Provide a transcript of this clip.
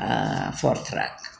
uh, four track.